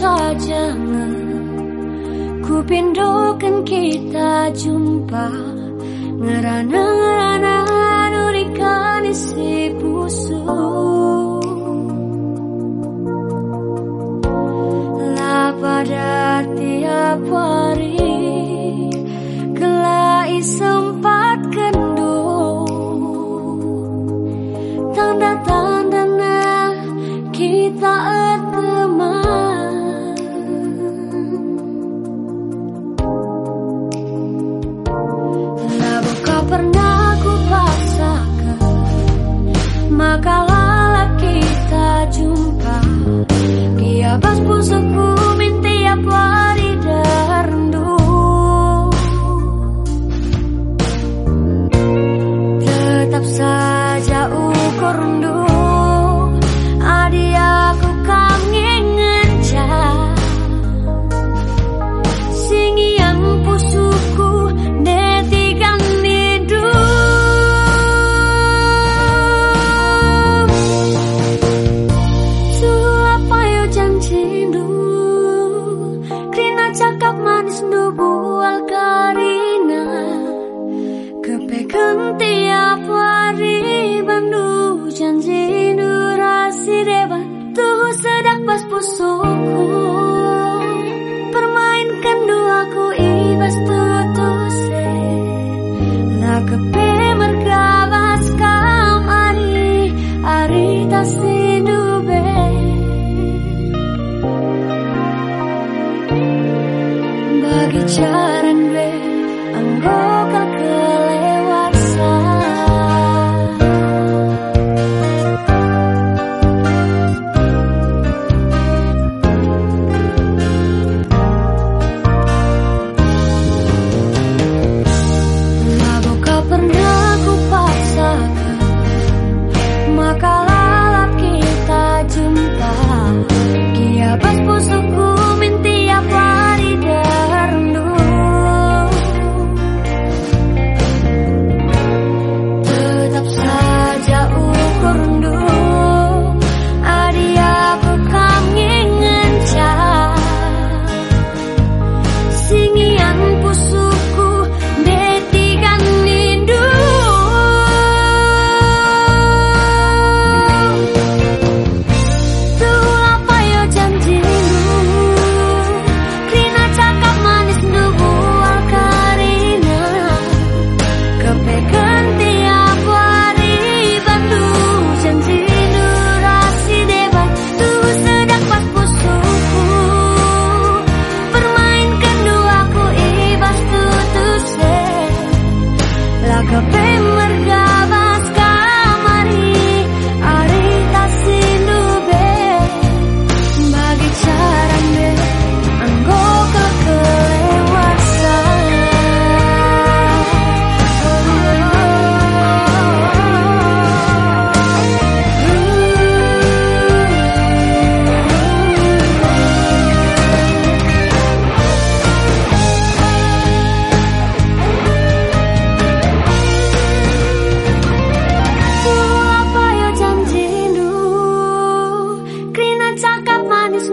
saja Ku pindukan kita jumpa Ngerana-ngerana pernah ku paksakan Maka lelaki kita jumpa. Dia bicara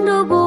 都不